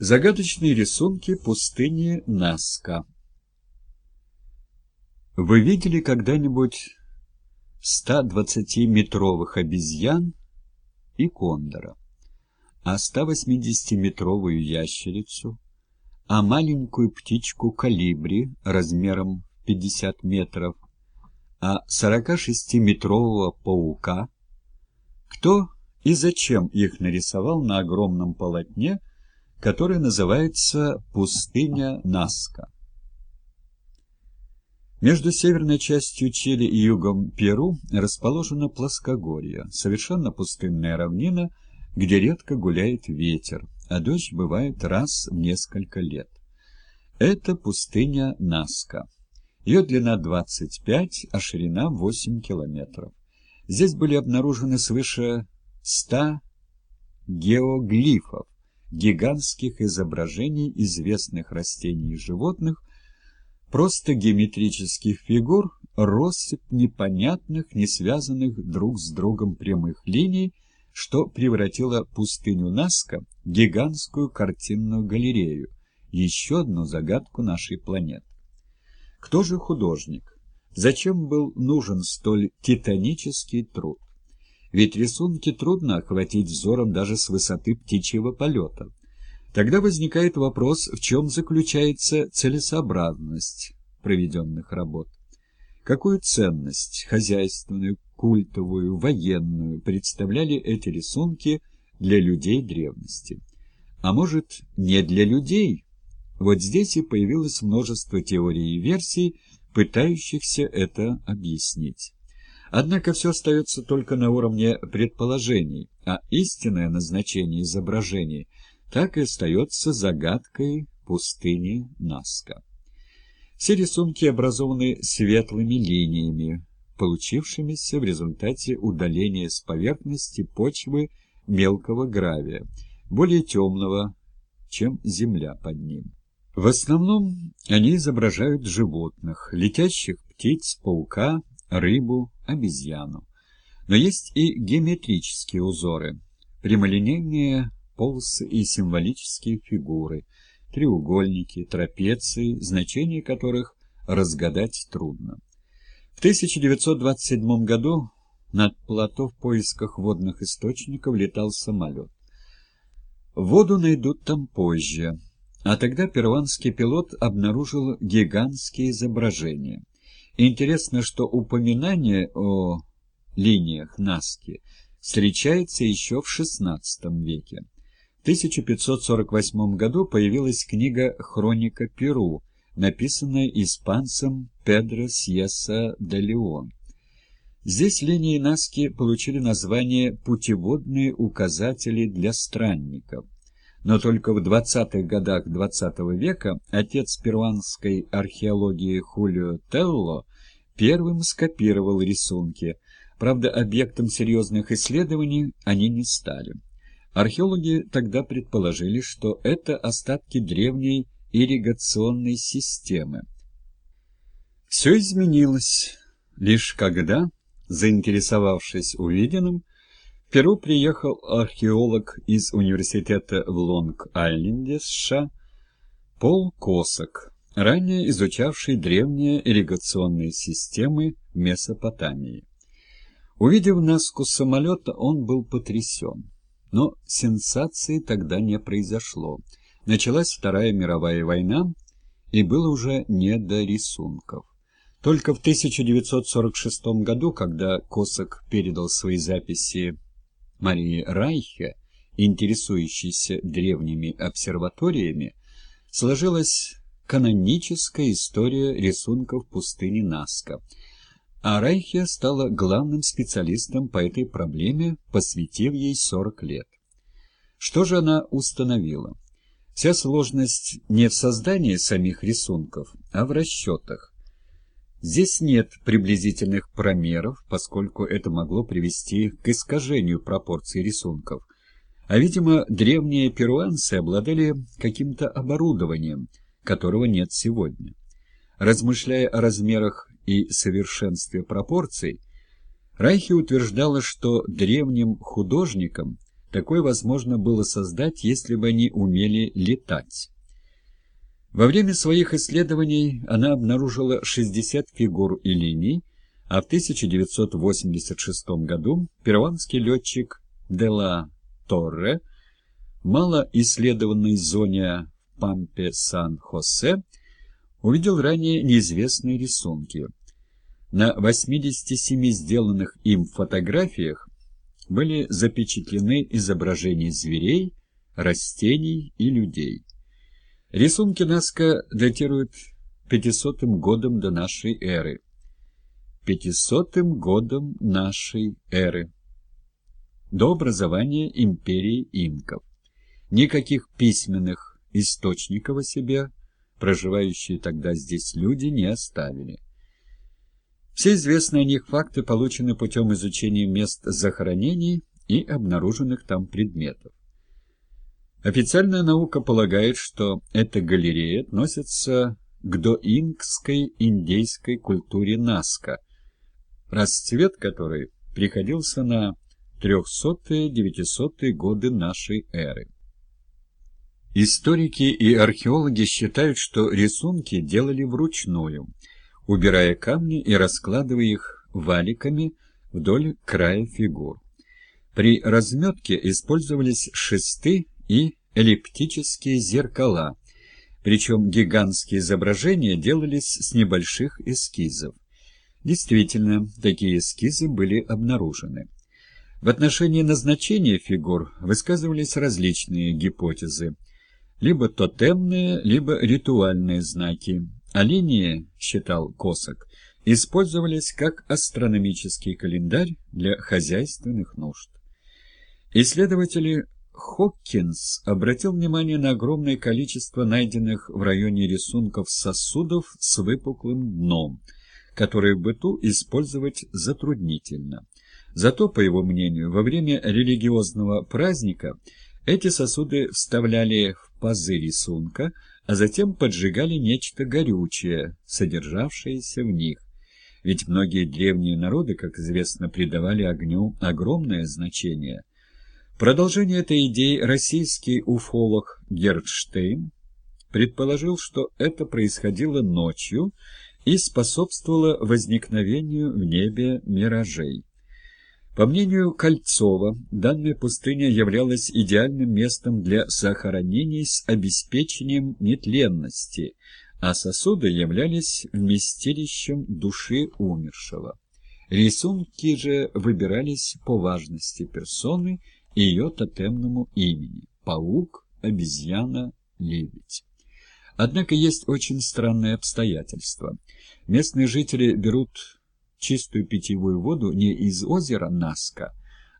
Загадочные рисунки пустыни Наска Вы видели когда-нибудь 120-метровых обезьян и кондора, а 180-метровую ящерицу, а маленькую птичку калибри размером в 50 метров, а 46-метрового паука? Кто и зачем их нарисовал на огромном полотне, который называется «Пустыня Наска». Между северной частью Чили и югом Перу расположена плоскогорье, совершенно пустынная равнина, где редко гуляет ветер, а дождь бывает раз в несколько лет. Это пустыня Наска. Ее длина 25, а ширина 8 километров. Здесь были обнаружены свыше 100 геоглифов, гигантских изображений известных растений и животных, просто геометрических фигур, россыпь непонятных, не связанных друг с другом прямых линий, что превратило пустыню Наска в гигантскую картинную галерею, еще одну загадку нашей планеты. Кто же художник? Зачем был нужен столь титанический труд? Ведь рисунки трудно охватить взором даже с высоты птичьего полета. Тогда возникает вопрос, в чем заключается целесообразность проведенных работ. Какую ценность, хозяйственную, культовую, военную, представляли эти рисунки для людей древности? А может, не для людей? Вот здесь и появилось множество теорий и версий, пытающихся это объяснить. Однако все остается только на уровне предположений, а истинное назначение изображений так и остается загадкой пустыни Наска. Все рисунки образованы светлыми линиями, получившимися в результате удаления с поверхности почвы мелкого гравия, более темного, чем земля под ним. В основном они изображают животных, летящих птиц, паука, рыбу, обезьяну. Но есть и геометрические узоры, прямолинейные полосы и символические фигуры, треугольники, трапеции, значения которых разгадать трудно. В 1927 году над плато в поисках водных источников летал самолет. Воду найдут там позже, а тогда перуанский пилот обнаружил гигантские изображения – Интересно, что упоминание о линиях Наски встречается еще в XVI веке. В 1548 году появилась книга «Хроника Перу», написанная испанцем Педро Сьеса де Леон. Здесь линии Наски получили название «Путеводные указатели для странников». Но только в 20-х годах XX -го века отец перуанской археологии Хулио Телло первым скопировал рисунки. Правда, объектом серьезных исследований они не стали. Археологи тогда предположили, что это остатки древней ирригационной системы. Все изменилось лишь когда, заинтересовавшись увиденным, Перу приехал археолог из университета в Лонг-Айленде, США, Пол Косак, ранее изучавший древние ирригационные системы Месопотамии. Увидев Наску самолета, он был потрясен. Но сенсации тогда не произошло. Началась Вторая мировая война, и было уже не до рисунков. Только в 1946 году, когда Косак передал свои записи Марии Райхе, интересующейся древними обсерваториями, сложилась каноническая история рисунков пустыни Наска, а Райхе стала главным специалистом по этой проблеме, посвятив ей 40 лет. Что же она установила? Вся сложность не в создании самих рисунков, а в расчетах. Здесь нет приблизительных промеров, поскольку это могло привести к искажению пропорций рисунков. А, видимо, древние перуанцы обладали каким-то оборудованием, которого нет сегодня. Размышляя о размерах и совершенстве пропорций, Райхи утверждала, что древним художникам такое возможно было создать, если бы они умели летать. Во время своих исследований она обнаружила 60 фигур и линий, а в 1986 году перуанский летчик Дела Торре в малоисследованной зоне Пампе Сан-Хосе увидел ранее неизвестные рисунки. На 87 сделанных им фотографиях были запечатлены изображения зверей, растений и людей. Рисунки Наска датируют 500 годом до нашей эры. 500 годом нашей эры. До образования империи инков. Никаких письменных источников о себе проживающие тогда здесь люди не оставили. Все известные о них факты получены путем изучения мест захоронений и обнаруженных там предметов. Официальная наука полагает, что эта галерея относится к доинкской индейской культуре Наска, расцвет которой приходился на 300-900 годы нашей эры. Историки и археологи считают, что рисунки делали вручную, убирая камни и раскладывая их валиками вдоль края фигур. При разметке использовались шесты и эллиптические зеркала, причем гигантские изображения делались с небольших эскизов. Действительно, такие эскизы были обнаружены. В отношении назначения фигур высказывались различные гипотезы либо тотемные, либо ритуальные знаки, а линии, считал Косак, использовались как астрономический календарь для хозяйственных нужд. Исследователи Хоккинс обратил внимание на огромное количество найденных в районе рисунков сосудов с выпуклым дном, которые в быту использовать затруднительно. Зато, по его мнению, во время религиозного праздника эти сосуды вставляли в пазы рисунка, а затем поджигали нечто горючее, содержавшееся в них. Ведь многие древние народы, как известно, придавали огню огромное значение. Продолжение этой идеи российский уфолог Гердштейн предположил, что это происходило ночью и способствовало возникновению в небе миражей. По мнению Кольцова, данная пустыня являлась идеальным местом для захоронений с обеспечением нетленности, а сосуды являлись вместилищем души умершего. Рисунки же выбирались по важности персоны и ее тотемному имени – паук, обезьяна, лебедь. Однако есть очень странные обстоятельства. Местные жители берут чистую питьевую воду не из озера Наска,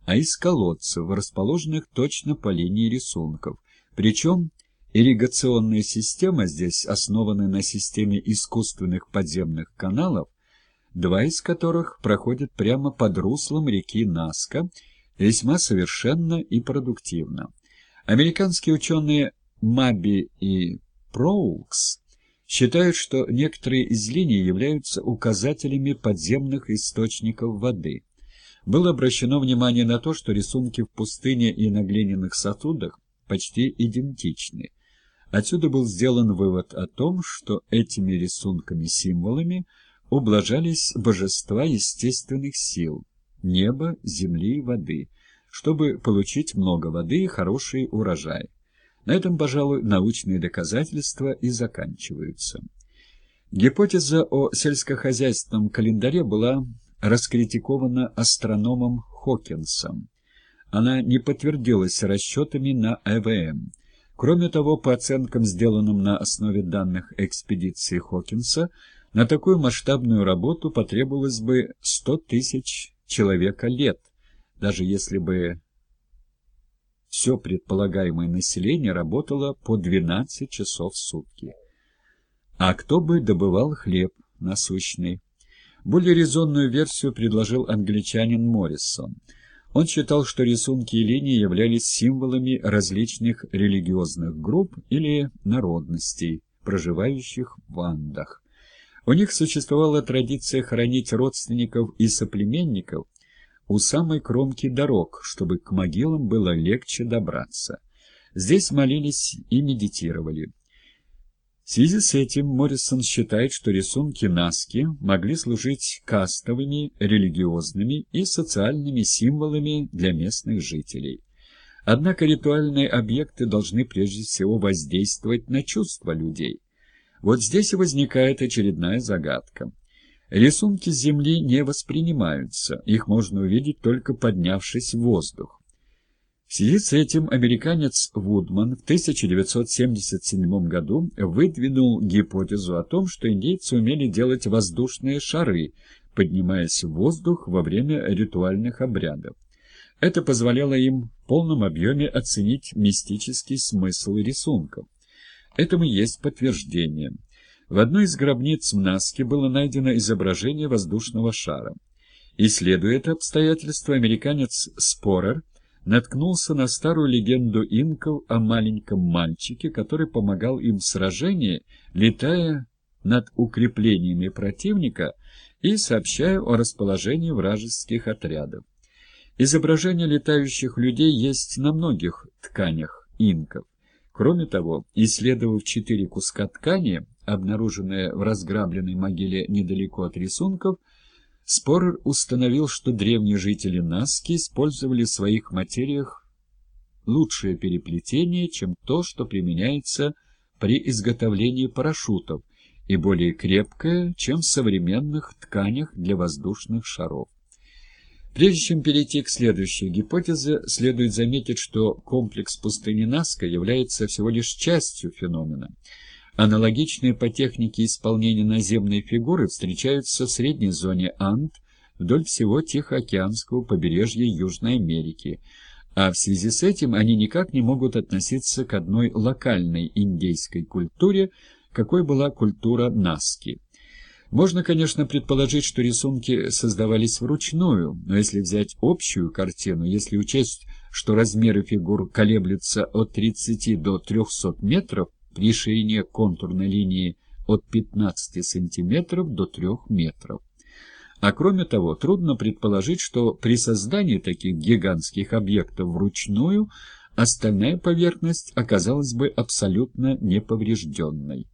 а из колодцев, расположенных точно по линии рисунков. Причем ирригационная система здесь основана на системе искусственных подземных каналов, два из которых проходят прямо под руслом реки Наска, весьма совершенно и продуктивно. Американские ученые Маби и Проукс считают, что некоторые из линий являются указателями подземных источников воды. Было обращено внимание на то, что рисунки в пустыне и на глиняных сосудах почти идентичны. Отсюда был сделан вывод о том, что этими рисунками-символами ублажались божества естественных сил – неба, земли и воды, чтобы получить много воды и хороший урожай. На этом, пожалуй, научные доказательства и заканчиваются. Гипотеза о сельскохозяйственном календаре была раскритикована астрономом Хокинсом. Она не подтвердилась расчетами на ЭВМ. Кроме того, по оценкам, сделанным на основе данных экспедиции Хокинса, на такую масштабную работу потребовалось бы 100 тысяч человека лет, даже если бы все предполагаемое население работало по 12 часов в сутки. А кто бы добывал хлеб насущный? Более резонную версию предложил англичанин Моррисон. Он считал, что рисунки и линии являлись символами различных религиозных групп или народностей, проживающих в Андах. У них существовала традиция хоронить родственников и соплеменников у самой кромки дорог, чтобы к могилам было легче добраться. Здесь молились и медитировали. В связи с этим Моррисон считает, что рисунки Наски могли служить кастовыми, религиозными и социальными символами для местных жителей. Однако ритуальные объекты должны прежде всего воздействовать на чувства людей. Вот здесь и возникает очередная загадка. Рисунки Земли не воспринимаются, их можно увидеть только поднявшись в воздух. В связи с этим американец Вудман в 1977 году выдвинул гипотезу о том, что индейцы умели делать воздушные шары, поднимаясь в воздух во время ритуальных обрядов. Это позволяло им в полном объеме оценить мистический смысл рисунков. Этому есть подтверждение. В одной из гробниц в Наске было найдено изображение воздушного шара. Исследуя это обстоятельство, американец Спорер – наткнулся на старую легенду инков о маленьком мальчике, который помогал им в сражении, летая над укреплениями противника и сообщая о расположении вражеских отрядов. Изображения летающих людей есть на многих тканях инков. Кроме того, исследовав четыре куска ткани, обнаруженные в разграбленной могиле недалеко от рисунков, Спорер установил, что древние жители Наски использовали в своих материях лучшее переплетение, чем то, что применяется при изготовлении парашютов, и более крепкое, чем в современных тканях для воздушных шаров. Прежде чем перейти к следующей гипотезе, следует заметить, что комплекс пустыни Наска является всего лишь частью феномена – Аналогичные по технике исполнения наземной фигуры встречаются в средней зоне Анд вдоль всего Тихоокеанского побережья Южной Америки, а в связи с этим они никак не могут относиться к одной локальной индейской культуре, какой была культура Наски. Можно, конечно, предположить, что рисунки создавались вручную, но если взять общую картину, если учесть, что размеры фигур колеблются от 30 до 300 метров, при ширине контурной линии от 15 см до 3 метров. А кроме того, трудно предположить, что при создании таких гигантских объектов вручную остальная поверхность оказалась бы абсолютно неповрежденной.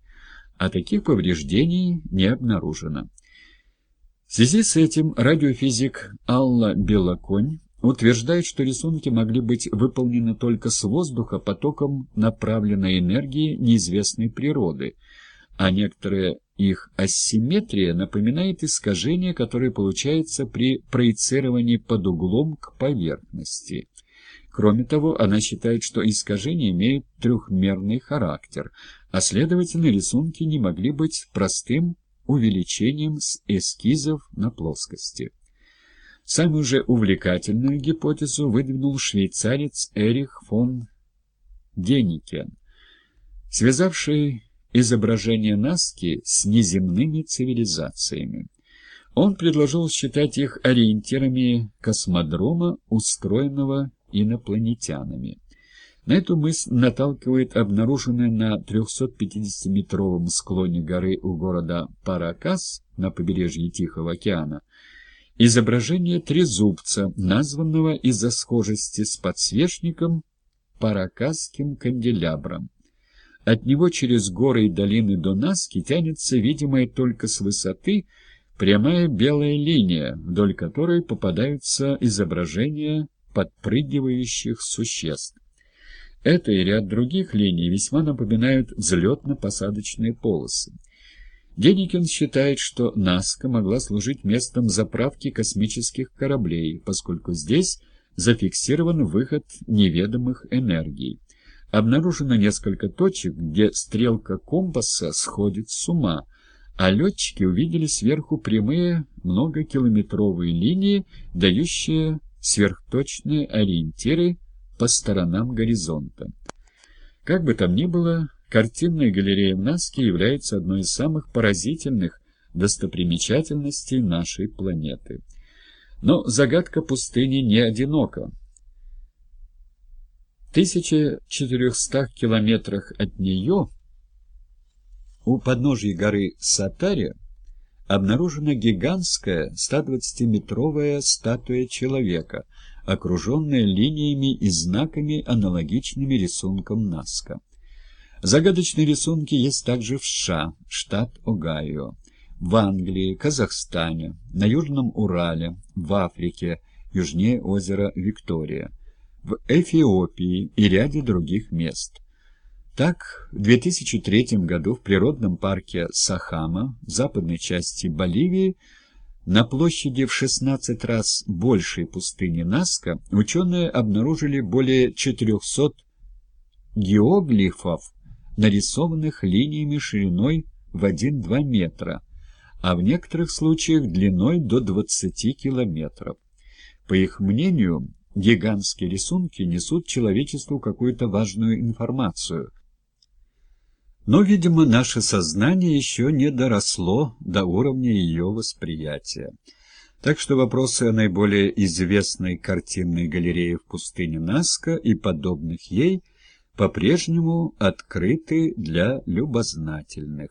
А таких повреждений не обнаружено. В связи с этим радиофизик Алла Белоконь утверждает, что рисунки могли быть выполнены только с воздуха потоком направленной энергии неизвестной природы, а некоторая их асимметрия напоминает искажение, которое получается при проецировании под углом к поверхности. Кроме того, она считает, что искажения имеют трехмерный характер, а следовательно рисунки не могли быть простым увеличением с эскизов на плоскости. Самую же увлекательную гипотезу выдвинул швейцарец Эрих фон Деникен, связавший изображение Наски с неземными цивилизациями. Он предложил считать их ориентирами космодрома, устроенного инопланетянами. На эту мысль наталкивает обнаруженная на 350-метровом склоне горы у города Паракас на побережье Тихого океана Изображение трезубца, названного из-за схожести с подсвечником паракасским канделябром. От него через горы и долины до Наски тянется, видимая только с высоты, прямая белая линия, вдоль которой попадаются изображения подпрыгивающих существ. Это и ряд других линий весьма напоминают взлетно-посадочные полосы. Деникин считает, что Наска могла служить местом заправки космических кораблей, поскольку здесь зафиксирован выход неведомых энергий. Обнаружено несколько точек, где стрелка компаса сходит с ума, а летчики увидели сверху прямые многокилометровые линии, дающие сверхточные ориентиры по сторонам горизонта. Как бы там ни было, Картинная галерея в Наске является одной из самых поразительных достопримечательностей нашей планеты. Но загадка пустыни не одинока. В 1400 километрах от нее, у подножия горы Сатария, обнаружена гигантская 120-метровая статуя человека, окруженная линиями и знаками, аналогичными рисункам Наска. Загадочные рисунки есть также в США, штат Огайо, в Англии, Казахстане, на Южном Урале, в Африке, южнее озера Виктория, в Эфиопии и ряде других мест. Так, в 2003 году в природном парке Сахама в западной части Боливии на площади в 16 раз большей пустыни Наска ученые обнаружили более 400 геоглифов, нарисованных линиями шириной в 1-2 метра, а в некоторых случаях длиной до 20 километров. По их мнению, гигантские рисунки несут человечеству какую-то важную информацию. Но, видимо, наше сознание еще не доросло до уровня ее восприятия. Так что вопросы о наиболее известной картинной галерее в пустыне Наска и подобных ей по-прежнему открыты для любознательных.